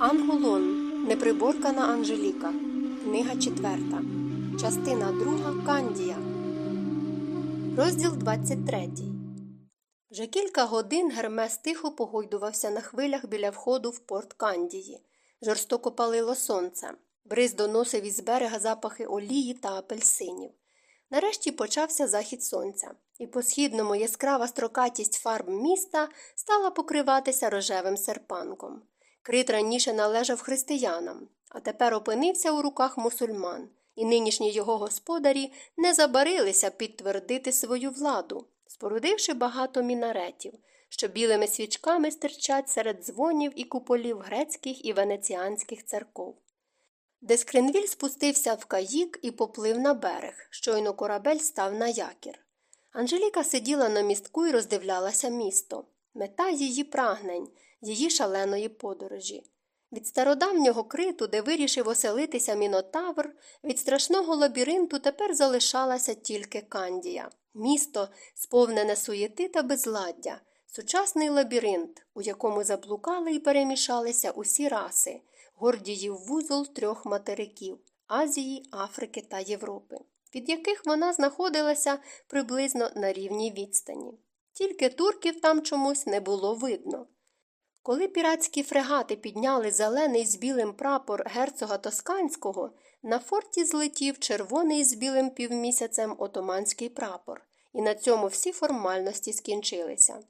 Ангулон. Неприборкана Анжеліка. Книга четверта. Частина друга. Кандія. Розділ 23. Вже кілька годин Гермес тихо погойдувався на хвилях біля входу в порт Кандії. Жорстоко палило сонце. Бриз доносив із берега запахи олії та апельсинів. Нарешті почався захід сонця, і по східному яскрава строкатість фарб міста стала покриватися рожевим серпанком. Крит раніше належав християнам, а тепер опинився у руках мусульман, і нинішні його господарі не забарилися підтвердити свою владу, спорудивши багато мінаретів, що білими свічками стирчать серед дзвонів і куполів грецьких і венеціанських церков. Дескренвіль спустився в каїк і поплив на берег, щойно корабель став на якір. Анжеліка сиділа на містку і роздивлялася місто, мета її прагнень, її шаленої подорожі. Від стародавнього криту, де вирішив оселитися мінотавр, від страшного лабіринту тепер залишалася тільки Кандія, місто, сповнене суєти та безладдя, сучасний лабіринт, у якому заблукали і перемішалися усі раси, гордіїв вузол трьох материків Азії, Африки та Європи, від яких вона знаходилася приблизно на рівній відстані. Тільки турків там чомусь не було видно. Коли піратські фрегати підняли зелений з білим прапор герцога Тосканського, на форті злетів червоний з білим півмісяцем отоманський прапор, і на цьому всі формальності скінчилися.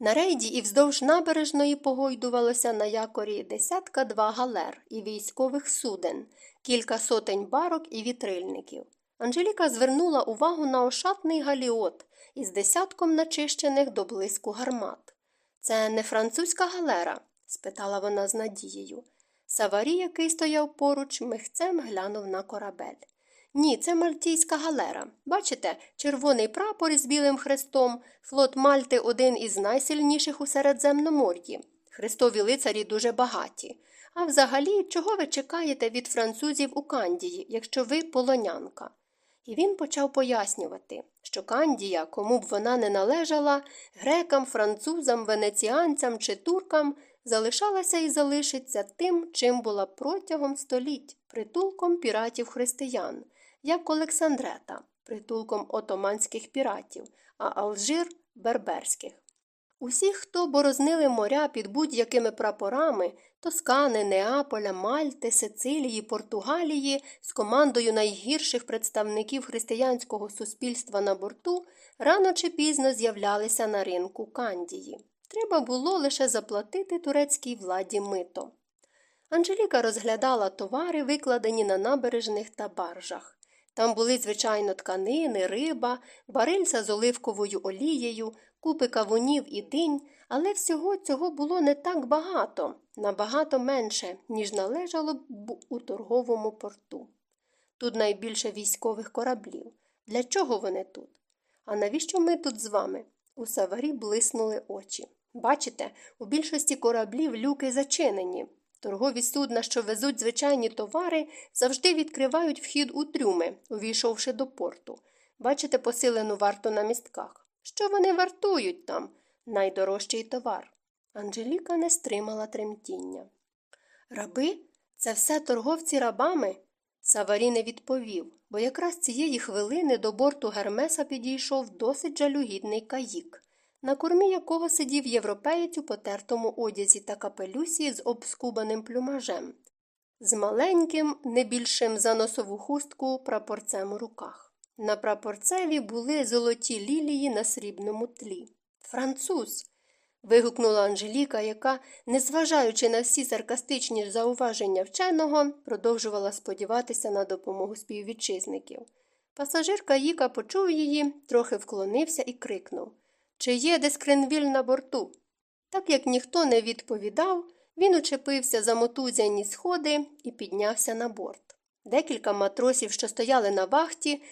На рейді і вздовж набережної погойдувалося на якорі десятка два галер і військових суден, кілька сотень барок і вітрильників. Анжеліка звернула увагу на ошатний галіот із десятком начищених до блиску гармат. Це не французька галера? спитала вона з надією. Саварі, який стояв поруч, михцем глянув на корабель. Ні, це мальтійська галера. Бачите, червоний прапор із білим хрестом, флот Мальти один із найсильніших у Середземномор'ї. Хрестові лицарі дуже багаті. А взагалі, чого ви чекаєте від французів у Кандії, якщо ви полонянка? І він почав пояснювати, що Кандія, кому б вона не належала, грекам, французам, венеціанцям чи туркам, залишалася і залишиться тим, чим була протягом століть, притулком піратів християн, як Олександрета, притулком отоманських піратів, а Алжир берберських. Усі, хто борознили моря під будь-якими прапорами Тоскани, Неаполя, Мальти, Сицилії, Португалії з командою найгірших представників християнського суспільства на борту, рано чи пізно з'являлися на ринку Кандії. Треба було лише заплатити турецькій владі мито. Анжеліка розглядала товари, викладені на набережних та баржах. Там були, звичайно, тканини, риба, барильця з оливковою олією, купи кавунів і динь, але всього цього було не так багато, набагато менше, ніж належало б у торговому порту. Тут найбільше військових кораблів. Для чого вони тут? А навіщо ми тут з вами? У саварі блиснули очі. Бачите, у більшості кораблів люки зачинені. Торгові судна, що везуть звичайні товари, завжди відкривають вхід у трюми, увійшовши до порту. Бачите посилену варту на містках. Що вони вартують там? Найдорожчий товар. Анжеліка не стримала тремтіння. Раби? Це все торговці рабами? Саварі не відповів, бо якраз цієї хвилини до борту Гермеса підійшов досить жалюгідний каїк, на кормі якого сидів європеєць у потертому одязі та капелюсі з обскубаним плюмажем, з маленьким, не більшим за носову хустку прапорцем у руках. На прапорцеві були золоті лілії на срібному тлі. Француз. вигукнула Анжеліка, яка, незважаючи на всі саркастичні зауваження вченого, продовжувала сподіватися на допомогу співвітчизників. Пасажир Каїка почув її, трохи вклонився і крикнув Чи є дескренвіль на борту? Так як ніхто не відповідав, він учепився за мотузяні сходи і піднявся на борт. Декілька матросів, що стояли на вахті,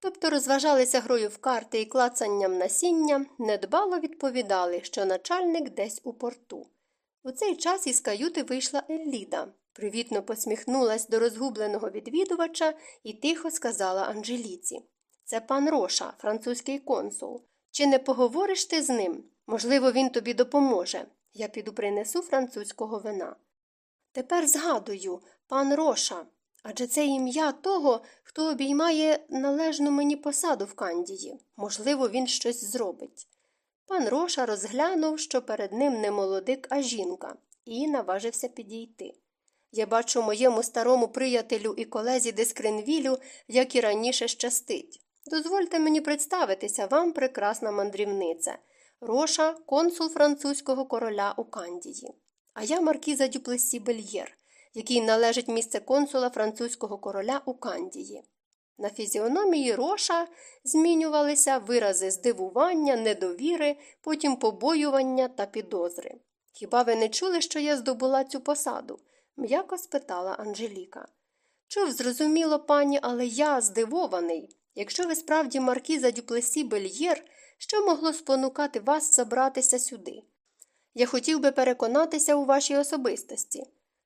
тобто розважалися грою в карти і клацанням насіння, недбало відповідали, що начальник десь у порту. У цей час із каюти вийшла Елліда, привітно посміхнулась до розгубленого відвідувача і тихо сказала Анжеліці Це пан Роша, французький консул. Чи не поговориш ти з ним? Можливо, він тобі допоможе. Я піду принесу французького вина. Тепер згадую, пан Роша. Адже це ім'я того, хто обіймає належну мені посаду в Кандії. Можливо, він щось зробить. Пан Роша розглянув, що перед ним не молодик, а жінка, і наважився підійти. Я бачу моєму старому приятелю і колезі Дескринвілю, як і раніше щастить. Дозвольте мені представитися вам, прекрасна мандрівниця, Роша, консул французького короля у Кандії. А я маркіза Дюплесі Бельєр, який належить місце консула французького короля у Кандії. На фізіономії Роша змінювалися вирази здивування, недовіри, потім побоювання та підозри. Хіба ви не чули, що я здобула цю посаду? м'яко спитала Анжеліка. Чув, зрозуміло, пані, але я здивований. Якщо ви справді маркіза Дюплесі Бельєр, що могло спонукати вас забратися сюди? Я хотів би переконатися у вашій особистості.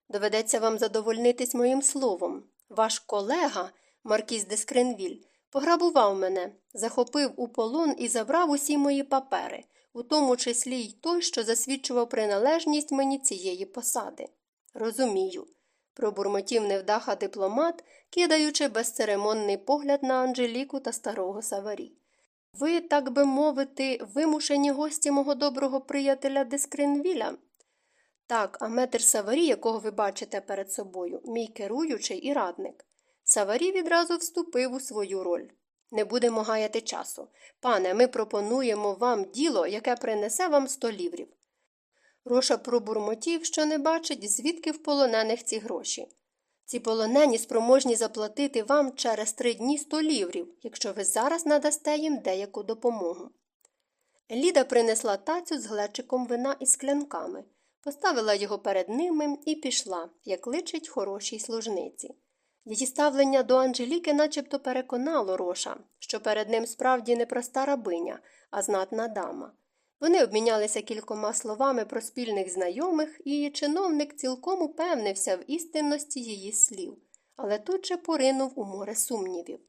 Доведеться вам задовольнитись моїм словом. Ваш колега, маркіз де Скренвіль, пограбував мене, захопив у полон і забрав усі мої папери, у тому числі й той, що засвідчував приналежність мені цієї посади. Розумію, пробурмотів невдаха дипломат, кидаючи безцеремонний погляд на Анжеліку та старого Саварі. Ви, так би мовити, вимушені гості мого доброго приятеля Дескринвіля? Так, а метр Саварі, якого ви бачите перед собою, мій керуючий і радник. Саварі відразу вступив у свою роль. Не будемо гаяти часу. Пане, ми пропонуємо вам діло, яке принесе вам сто ліврів. Роша пробурмотів, що не бачить, звідки в полонених ці гроші. Ці полонені спроможні заплатити вам через три дні сто ліврів, якщо ви зараз надасте їм деяку допомогу. Ліда принесла тацю з глечиком вина і склянками, поставила його перед ними і пішла, як личить хорошій служниці. Її ставлення до Анжеліки начебто переконало Роша, що перед ним справді не проста рабиня, а знатна дама. Вони обмінялися кількома словами про спільних знайомих, і чиновник цілком упевнився в істинності її слів, але тут же поринув у море сумнівів.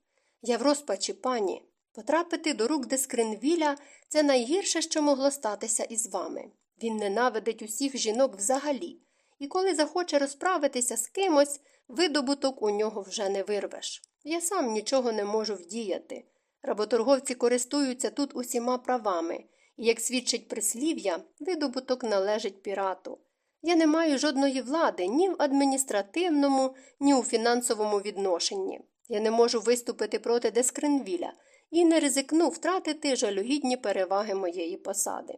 Я в розпачі, пані. Потрапити до рук Дескринвіля – це найгірше, що могло статися із вами. Він ненавидить усіх жінок взагалі, і коли захоче розправитися з кимось, видобуток у нього вже не вирвеш. Я сам нічого не можу вдіяти. Работорговці користуються тут усіма правами. Як свідчить прислів'я, видобуток належить пірату. Я не маю жодної влади ні в адміністративному, ні у фінансовому відношенні. Я не можу виступити проти Дескринвіля і не ризикну втратити жалюгідні переваги моєї посади.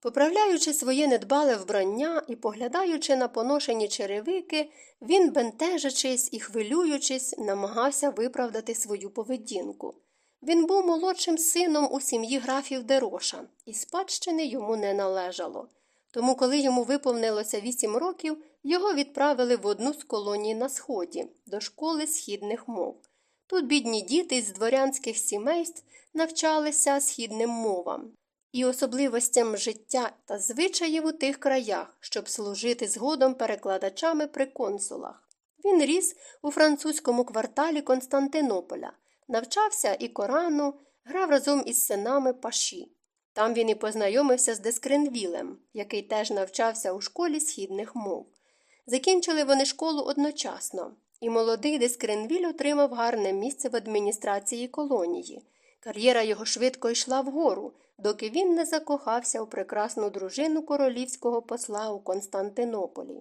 Поправляючи своє недбале вбрання і поглядаючи на поношені черевики, він, бентежачись і хвилюючись, намагався виправдати свою поведінку. Він був молодшим сином у сім'ї графів Дероша, і спадщини йому не належало. Тому, коли йому виповнилося вісім років, його відправили в одну з колоній на сході, до школи східних мов. Тут бідні діти з дворянських сімейств навчалися східним мовам і особливостям життя та звичаїв у тих краях, щоб служити згодом перекладачами при консулах. Він ріс у французькому кварталі Константинополя навчався і Корану, грав разом із синами паші. Там він і познайомився з Дескринвілем, який теж навчався у школі східних мов. Закінчили вони школу одночасно, і молодий Дескринвіль отримав гарне місце в адміністрації колонії. Кар'єра його швидко йшла вгору, доки він не закохався у прекрасну дружину королівського посла у Константинополі.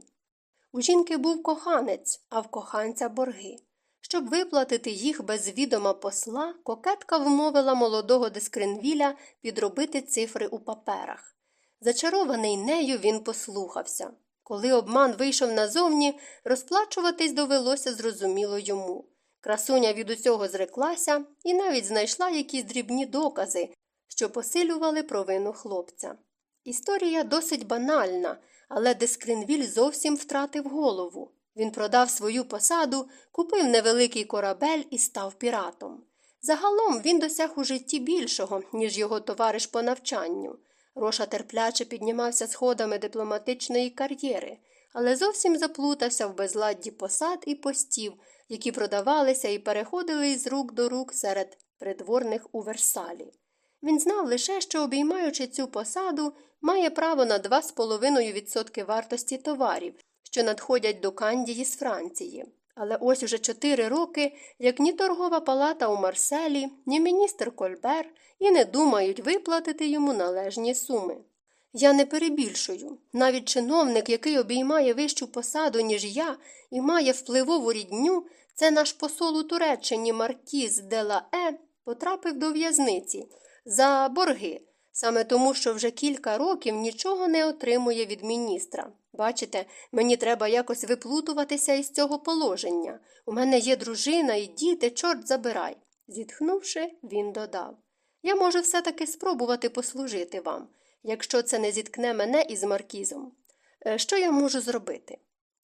У жінки був коханець, а в коханця борги. Щоб виплатити їх без відома посла, кокетка вмовила молодого Дескринвіля підробити цифри у паперах. Зачарований нею, він послухався. Коли обман вийшов назовні, розплачуватись довелося зрозуміло йому. Красуня від усього зреклася і навіть знайшла якісь дрібні докази, що посилювали провину хлопця. Історія досить банальна, але Дескринвіль зовсім втратив голову. Він продав свою посаду, купив невеликий корабель і став піратом. Загалом він досяг у житті більшого, ніж його товариш по навчанню. Роша терпляче піднімався сходами дипломатичної кар'єри, але зовсім заплутався в безладді посад і постів, які продавалися і переходили із рук до рук серед придворних у Версалі. Він знав лише, що, обіймаючи цю посаду, має право на 2,5% вартості товарів що надходять до Кандії з Франції. Але ось уже чотири роки, як ні торгова палата у Марселі, ні міністр Кольбер і не думають виплатити йому належні суми. Я не перебільшую. Навіть чиновник, який обіймає вищу посаду, ніж я, і має впливову рідню, це наш посол у Туреччині Маркіз Делае, потрапив до в'язниці за борги, саме тому, що вже кілька років нічого не отримує від міністра. Бачите, мені треба якось виплутуватися із цього положення. У мене є дружина і діти, чорт забирай. Зітхнувши, він додав Я можу все таки спробувати послужити вам, якщо це не зіткне мене із маркізом. «Е, Що я можу зробити?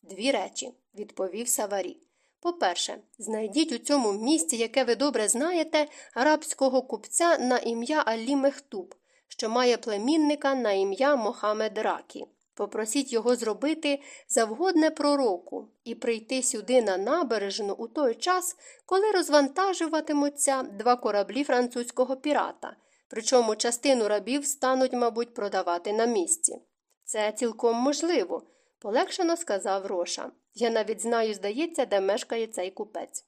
Дві речі, відповів Саварі. По-перше, знайдіть у цьому місці, яке ви добре знаєте, арабського купця на ім'я Алі Мехтуб, що має племінника на ім'я Мохамед Ракі. Попросіть його зробити завгодне пророку і прийти сюди на набережну у той час, коли розвантажуватимуться два кораблі французького пірата, причому частину рабів стануть, мабуть, продавати на місці. Це цілком можливо, полегшено сказав Роша. Я навіть знаю, здається, де мешкає цей купець.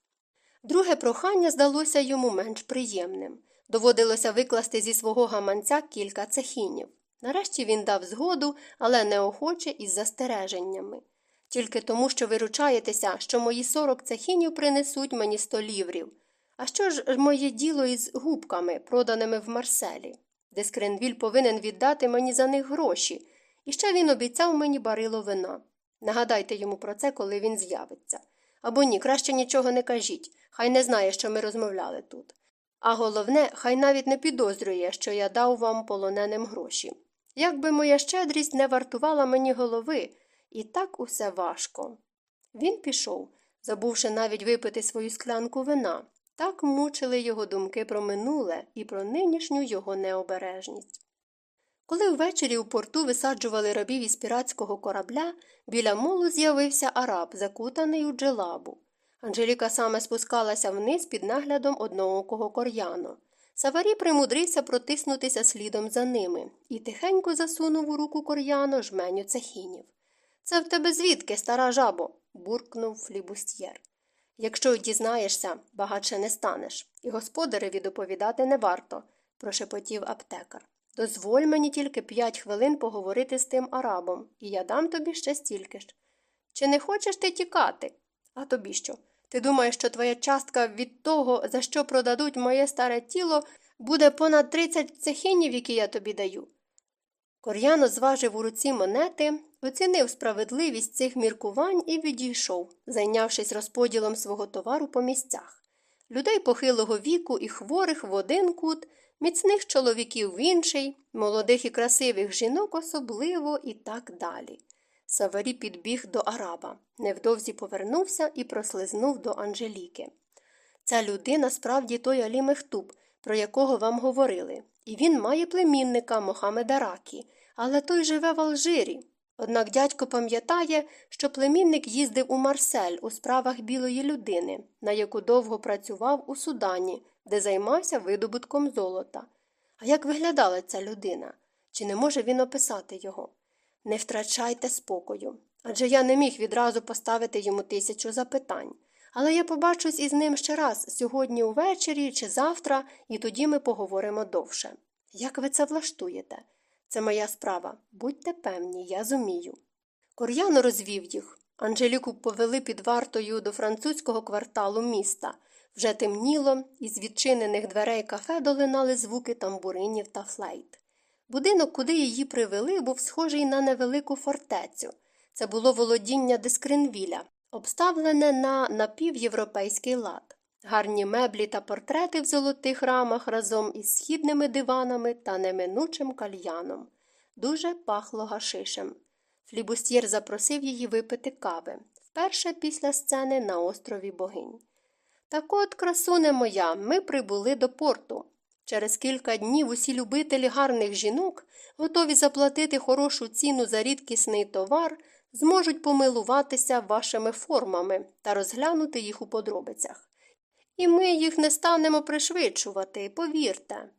Друге прохання здалося йому менш приємним. Доводилося викласти зі свого гаманця кілька цехінів. Нарешті він дав згоду, але неохоче із застереженнями. Тільки тому, що ви ручаєтеся, що мої сорок цехінів принесуть мені сто ліврів. А що ж моє діло із губками, проданими в Марселі? Дескренвіль повинен віддати мені за них гроші, і ще він обіцяв мені барило вина. Нагадайте йому про це, коли він з'явиться. Або ні, краще нічого не кажіть, хай не знає, що ми розмовляли тут. А головне, хай навіть не підозрює, що я дав вам полоненим гроші. Якби моя щедрість не вартувала мені голови, і так усе важко. Він пішов, забувши навіть випити свою склянку вина. Так мучили його думки про минуле і про нинішню його необережність. Коли ввечері у порту висаджували рабів із піратського корабля, біля молу з'явився араб, закутаний у джелабу. Анжеліка саме спускалася вниз під наглядом одноокого кор'яно. Саварі примудрився протиснутися слідом за ними і тихенько засунув у руку кор'яно жменю цехінів. Це в тебе звідки, стара жабо? буркнув флібустьєр. Якщо дізнаєшся, багатше не станеш, і господареві доповідати не варто, прошепотів аптекар. Дозволь мені тільки п'ять хвилин поговорити з тим арабом, і я дам тобі ще стільки ж. Чи не хочеш ти тікати? А тобі що? Ти думаєш, що твоя частка від того, за що продадуть моє старе тіло, буде понад 30 цехінів, які я тобі даю? Кор'яно зважив у руці монети, оцінив справедливість цих міркувань і відійшов, зайнявшись розподілом свого товару по місцях. Людей похилого віку і хворих в один кут, міцних чоловіків в інший, молодих і красивих жінок особливо і так далі. Саварі підбіг до араба, невдовзі повернувся і прослизнув до Анжеліки. Ця людина справді той Алі Мехтуб, про якого вам говорили, і він має племінника Мохамеда Ракі, але той живе в Алжирі. Однак дядько пам'ятає, що племінник їздив у Марсель у справах білої людини, на яку довго працював у Судані, де займався видобутком золота. А як виглядала ця людина? Чи не може він описати його? Не втрачайте спокою. Адже я не міг відразу поставити йому тисячу запитань. Але я побачусь із ним ще раз сьогодні увечері чи завтра, і тоді ми поговоримо довше. Як ви це влаштуєте? Це моя справа. Будьте певні, я зумію. Кор'яно розвів їх. Анжеліку повели під вартою до французького кварталу міста. Вже темніло, із відчинених дверей кафе долинали звуки тамбуринів та флейт. Будинок, куди її привели, був схожий на невелику фортецю. Це було володіння Дескринвіля, обставлене на напівєвропейський лад. Гарні меблі та портрети в золотих рамах разом із східними диванами та неминучим кальяном. Дуже пахло гашишем. Флібустьєр запросив її випити кави вперше після сцени на острові Богинь. Так от, красуне моя, ми прибули до порту. Через кілька днів усі любителі гарних жінок, готові заплатити хорошу ціну за рідкісний товар, зможуть помилуватися вашими формами та розглянути їх у подробицях. І ми їх не станемо пришвидшувати, повірте.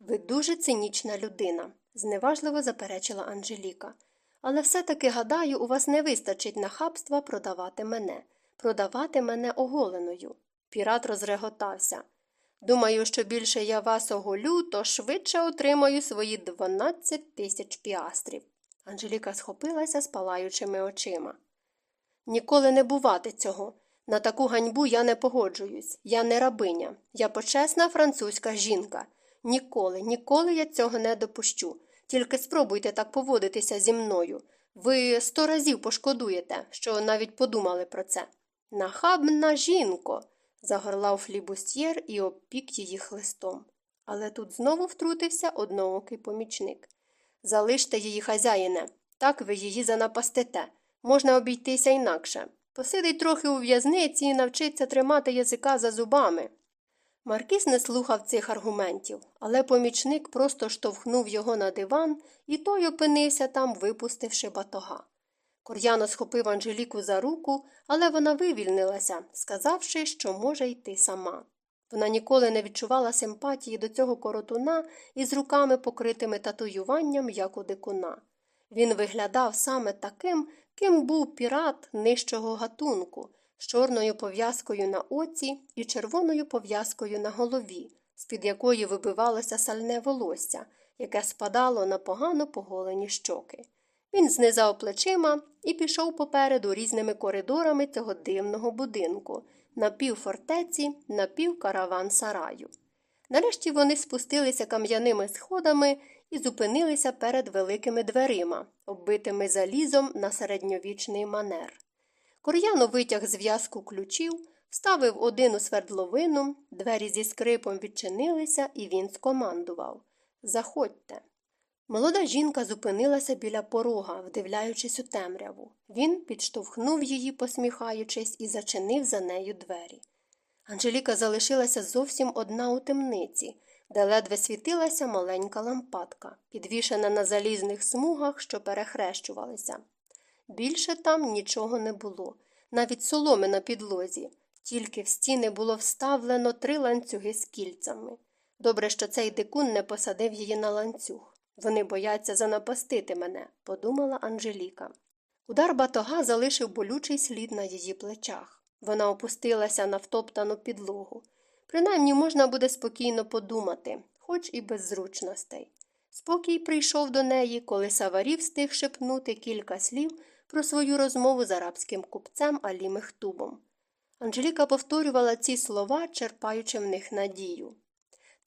Ви дуже цинічна людина, зневажливо заперечила Анжеліка. Але все таки, гадаю, у вас не вистачить нахабства продавати мене, продавати мене оголеною. Пірат розреготався. Думаю, що більше я вас оголю, то швидше отримаю свої 12 тисяч піастрів. Анжеліка схопилася з палаючими очима. Ніколи не бувати цього. На таку ганьбу я не погоджуюсь. Я не рабиня. Я почесна французька жінка. Ніколи, ніколи я цього не допущу. Тільки спробуйте так поводитися зі мною. Ви сто разів пошкодуєте, що навіть подумали про це. Нахабна жінко. Загорлав флібустьєр і обпік її хлистом. Але тут знову втрутився одноокий помічник. Залиште її, хазяїне, так ви її занапастите. Можна обійтися інакше. Посидить трохи у в'язниці і навчиться тримати язика за зубами. Маркіс не слухав цих аргументів, але помічник просто штовхнув його на диван, і той опинився там, випустивши батога. Кор'яно схопив Анжеліку за руку, але вона вивільнилася, сказавши, що може йти сама. Вона ніколи не відчувала симпатії до цього коротуна із руками, покритими татуюванням, як у дикуна. Він виглядав саме таким, ким був пірат нижчого гатунку, з чорною пов'язкою на оці і червоною пов'язкою на голові, з під якої вибивалося сальне волосся, яке спадало на погано поголені щоки. Він знизав плечима і пішов попереду різними коридорами цього дивного будинку, напівфортеці, напівкараван сараю. Нарешті вони спустилися кам'яними сходами і зупинилися перед великими дверима, оббитими залізом на середньовічний манер. Кор'яно витяг зв'язку ключів, вставив один у свердловину, двері зі скрипом відчинилися, і він скомандував Заходьте. Молода жінка зупинилася біля порога, вдивляючись у темряву. Він підштовхнув її, посміхаючись, і зачинив за нею двері. Анжеліка залишилася зовсім одна у темниці, де ледве світилася маленька лампадка, підвішена на залізних смугах, що перехрещувалися. Більше там нічого не було, навіть соломи на підлозі, тільки в стіни було вставлено три ланцюги з кільцями. Добре, що цей дикун не посадив її на ланцюг. Вони бояться занапастити мене, подумала Анжеліка. Удар батога залишив болючий слід на її плечах. Вона опустилася на втоптану підлогу. Принаймні можна буде спокійно подумати, хоч і без зручностей. Спокій прийшов до неї, коли Саварі встиг шепнути кілька слів про свою розмову з арабським купцем Алі Мехтубом. Анжеліка повторювала ці слова, черпаючи в них надію.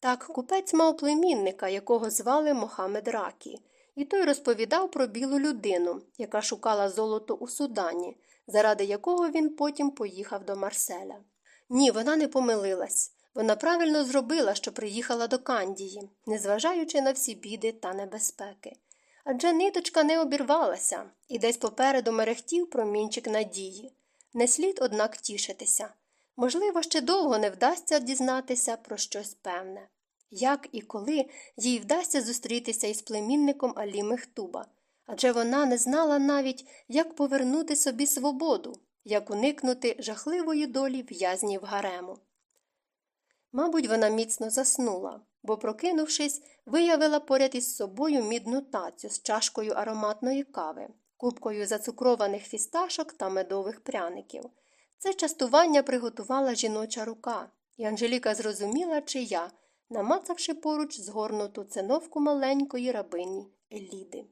Так, купець мав племінника, якого звали Мохамед Ракі, і той розповідав про білу людину, яка шукала золото у Судані, заради якого він потім поїхав до Марселя. Ні, вона не помилилась. Вона правильно зробила, що приїхала до Кандії, незважаючи на всі біди та небезпеки. Адже ниточка не обірвалася, і десь попереду мерехтів промінчик надії. Не слід, однак, тішитися. Можливо, ще довго не вдасться дізнатися про щось певне. Як і коли їй вдасться зустрітися із племінником Алі Мехтуба, адже вона не знала навіть, як повернути собі свободу, як уникнути жахливої долі в'язнів гарему. Мабуть, вона міцно заснула, бо, прокинувшись, виявила поряд із собою мідну тацю з чашкою ароматної кави, кубкою зацукрованих фісташок та медових пряників. Це частування приготувала жіноча рука, і Анжеліка зрозуміла, чия, намацавши поруч згорнуту циновку маленької рабині Еліди.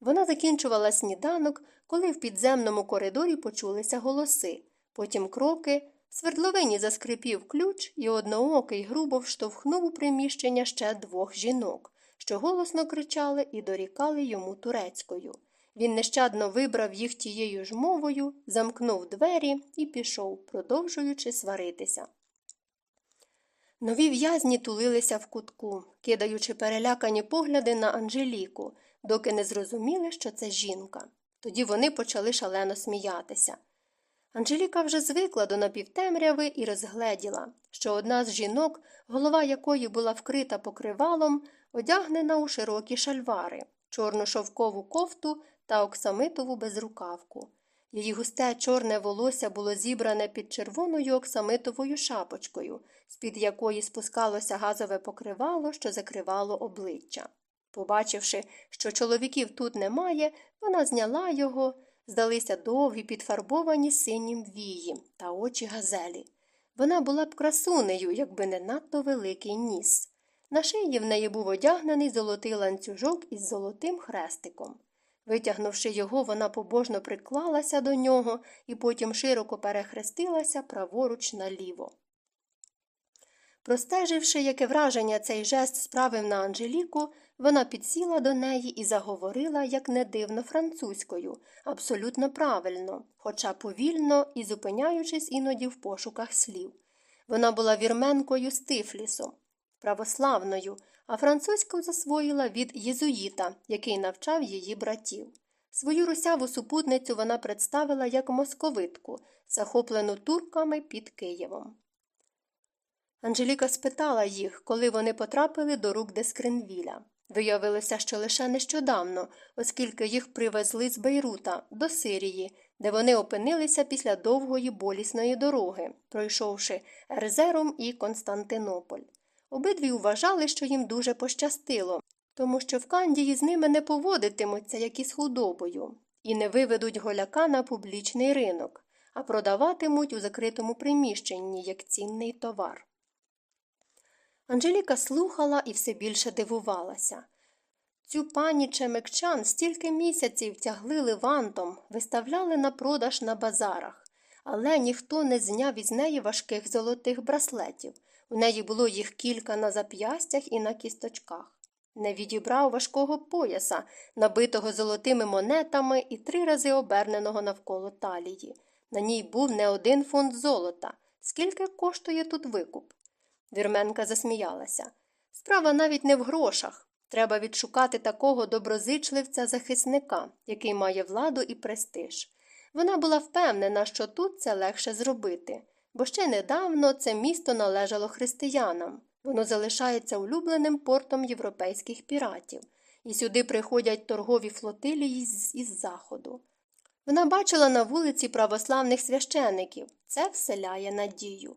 Вона закінчувала сніданок, коли в підземному коридорі почулися голоси, потім кроки, свердловині заскрипів ключ, і одноокий грубо вштовхнув у приміщення ще двох жінок, що голосно кричали і дорікали йому турецькою. Він нещадно вибрав їх тією ж мовою, замкнув двері і пішов, продовжуючи сваритися. Нові в'язні тулилися в кутку, кидаючи перелякані погляди на Анжеліку, доки не зрозуміли, що це жінка. Тоді вони почали шалено сміятися. Анжеліка вже звикла до напівтемряви і розгледіла, що одна з жінок, голова якої була вкрита покривалом, одягнена у широкі шальвари, чорну шовкову кофту та оксамитову безрукавку. Її густе чорне волосся було зібране під червоною оксамитовою шапочкою, з під якої спускалося газове покривало, що закривало обличчя. Побачивши, що чоловіків тут немає, вона зняла його, здалися довгі, підфарбовані синім вії та очі газелі. Вона була б красунею, якби не надто великий ніс. На шиї в неї був одягнений золотий ланцюжок із золотим хрестиком. Витягнувши його, вона побожно приклалася до нього і потім широко перехрестилася праворуч наліво. Простеживши, яке враження цей жест справив на Анжеліку, вона підсіла до неї і заговорила, як не дивно, французькою, абсолютно правильно, хоча повільно і зупиняючись іноді в пошуках слів. Вона була вірменкою з Тифлісу, православною, а французьку засвоїла від єзуїта, який навчав її братів. Свою русяву супутницю вона представила як московитку, захоплену турками під Києвом. Анжеліка спитала їх, коли вони потрапили до рук Дескренвіля. Виявилося, що лише нещодавно, оскільки їх привезли з Бейрута до Сирії, де вони опинилися після довгої болісної дороги, пройшовши Ерзером і Константинополь. Обидві вважали, що їм дуже пощастило, тому що в Кандії з ними не поводитимуться, як із худобою, і не виведуть голяка на публічний ринок, а продаватимуть у закритому приміщенні як цінний товар. Анжеліка слухала і все більше дивувалася. Цю пані Чемекчан стільки місяців тягли левантом, виставляли на продаж на базарах, але ніхто не зняв із неї важких золотих браслетів. У неї було їх кілька на зап'ястях і на кісточках. Не відібрав важкого пояса, набитого золотими монетами і три рази оберненого навколо талії. На ній був не один фунт золота. Скільки коштує тут викуп? Вірменка засміялася. Справа навіть не в грошах. Треба відшукати такого доброзичливця захисника, який має владу і престиж. Вона була впевнена, що тут це легше зробити, бо ще недавно це місто належало християнам. Воно залишається улюбленим портом європейських піратів, і сюди приходять торгові флотилії із заходу. Вона бачила на вулиці православних священиків це вселяє надію.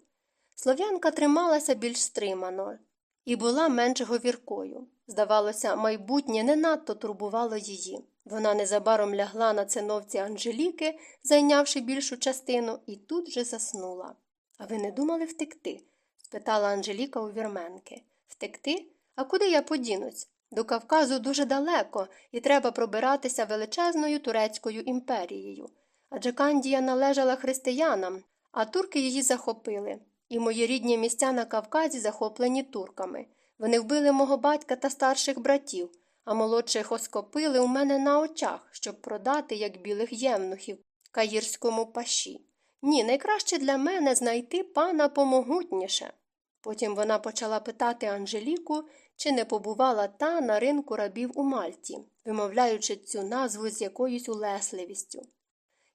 Слов'янка трималася більш стримано і була менш говіркою. Здавалося, майбутнє не надто турбувало її. Вона незабаром лягла на циновці Анжеліки, зайнявши більшу частину, і тут же заснула. А ви не думали втекти? спитала Анжеліка у вірменки. Втекти? А куди я подінусь? До Кавказу дуже далеко, і треба пробиратися величезною турецькою імперією. Адже Кандія належала християнам, а турки її захопили. І мої рідні місця на Кавказі захоплені турками. Вони вбили мого батька та старших братів, а молодших оскопили у мене на очах, щоб продати, як білих євнухів, каїрському паші. Ні, найкраще для мене знайти пана помогутніше. Потім вона почала питати Анжеліку, чи не побувала та на ринку рабів у Мальті, вимовляючи цю назву з якоюсь улесливістю.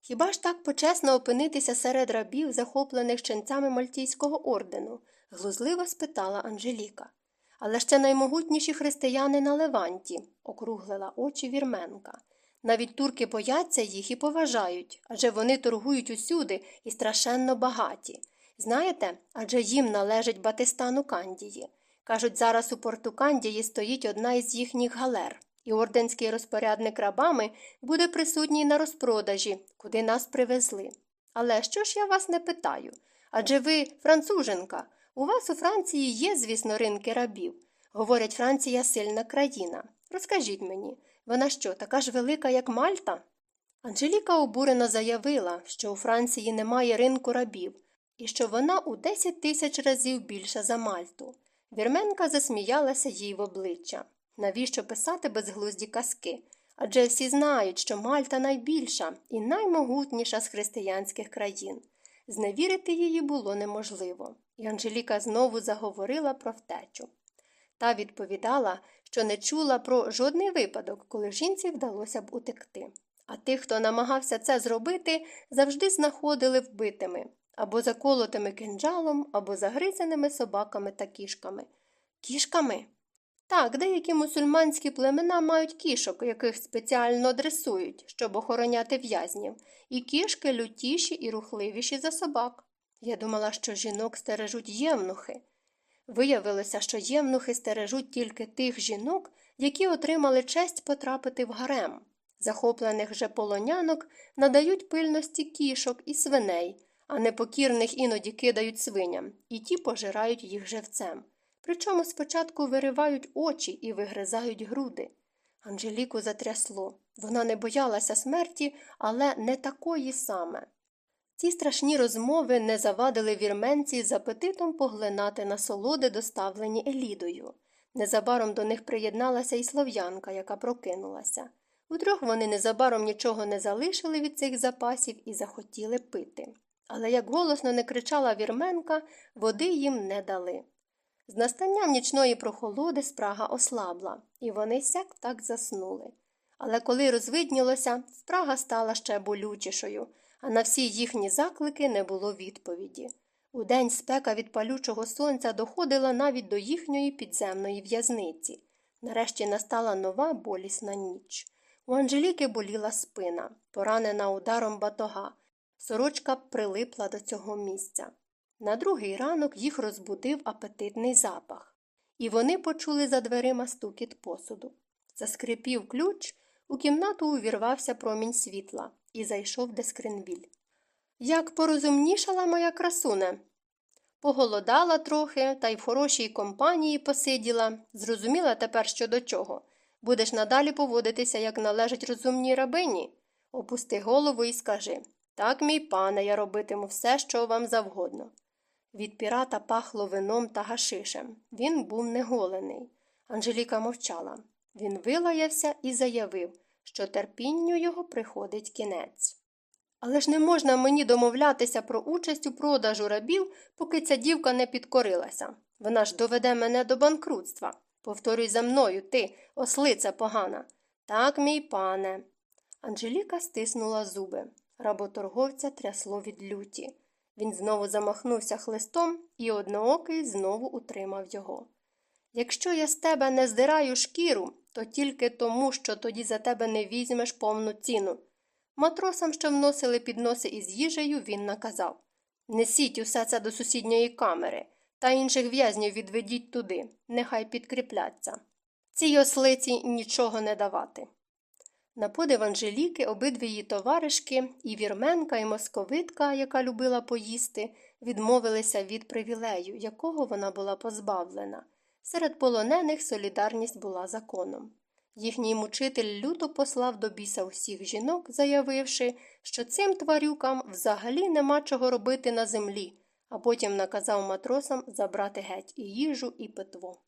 Хіба ж так почесно опинитися серед рабів, захоплених ченцями Мальтійського ордену? глузливо спитала Анжеліка. Але ще наймогутніші християни на Леванті, округлила очі вірменка. Навіть турки бояться їх і поважають, адже вони торгують усюди і страшенно багаті. Знаєте, адже їм належить Батистану Кандії. Кажуть, зараз у порту Кандії стоїть одна із їхніх галер і орденський розпорядник рабами буде присутній на розпродажі, куди нас привезли. Але що ж я вас не питаю? Адже ви француженка, у вас у Франції є, звісно, ринки рабів. Говорять, Франція сильна країна. Розкажіть мені, вона що, така ж велика, як Мальта? Анжеліка обурено заявила, що у Франції немає ринку рабів, і що вона у 10 тисяч разів більша за Мальту. Вірменка засміялася їй в обличчя. Навіщо писати безглузді казки? Адже всі знають, що Мальта найбільша і наймогутніша з християнських країн. Зневірити її було неможливо, і Анжеліка знову заговорила про втечу. Та відповідала, що не чула про жодний випадок, коли жінці вдалося б утекти. А тих, хто намагався це зробити, завжди знаходили вбитими або заколотими кинджалом, або загризаними собаками та кішками. Кішками? Так, деякі мусульманські племена мають кішок, яких спеціально дресують, щоб охороняти в'язнів, і кішки лютіші і рухливіші за собак. Я думала, що жінок стережуть євнухи. Виявилося, що євнухи стережуть тільки тих жінок, які отримали честь потрапити в гарем. Захоплених же полонянок надають пильності кішок і свиней, а непокірних іноді кидають свиням, і ті пожирають їх живцем. Причому спочатку виривають очі і вигризають груди. Анжеліку затрясло. Вона не боялася смерті, але не такої саме. Ці страшні розмови не завадили вірменці з апетитом поглинати насолоди, доставлені Елідою. Незабаром до них приєдналася і слов'янка, яка прокинулася. Утрьох вони незабаром нічого не залишили від цих запасів і захотіли пити. Але як голосно не кричала вірменка, води їм не дали. З настанням нічної прохолоди спрага ослабла, і вони сяк так заснули. Але коли розвиднілося, спрага стала ще болючішою, а на всі їхні заклики не було відповіді. Удень спека від палючого сонця доходила навіть до їхньої підземної в'язниці. Нарешті настала нова болісна ніч. У Анжеліки боліла спина, поранена ударом батога. Сорочка прилипла до цього місця. На другий ранок їх розбудив апетитний запах, і вони почули за дверима стукіт посуду. Заскрипів ключ, у кімнату увірвався промінь світла і зайшов Дескринвіль. Як порозумнішала моя красуне. Поголодала трохи та й в хорошій компанії посиділа, зрозуміла тепер що до чого. Будеш надалі поводитися, як належить розумній рабині. Опусти голову і скажи так, мій пане, я робитиму все, що вам завгодно. Від пірата пахло вином та гашишем. Він був неголений. Анжеліка мовчала. Він вилаявся і заявив, що терпінню його приходить кінець. Але ж не можна мені домовлятися про участь у продажу рабів, поки ця дівка не підкорилася. Вона ж доведе мене до банкрутства. Повторюй за мною, ти, ослиця погана. Так, мій пане. Анжеліка стиснула зуби. Работорговця трясло від люті. Він знову замахнувся хлистом, і одноокий знову утримав його. Якщо я з тебе не здираю шкіру, то тільки тому, що тоді за тебе не візьмеш повну ціну. Матросам, що вносили підноси із їжею, він наказав Несіть усе це до сусідньої камери, та інших в'язнів відведіть туди, нехай підкріпляться. Цій ослиці нічого не давати. На подив Анжеліки обидві її товаришки, і вірменка, і московитка, яка любила поїсти, відмовилися від привілею, якого вона була позбавлена. Серед полонених солідарність була законом. Їхній мучитель люто послав до біса усіх жінок, заявивши, що цим тварюкам взагалі нема чого робити на землі, а потім наказав матросам забрати геть і їжу, і питво.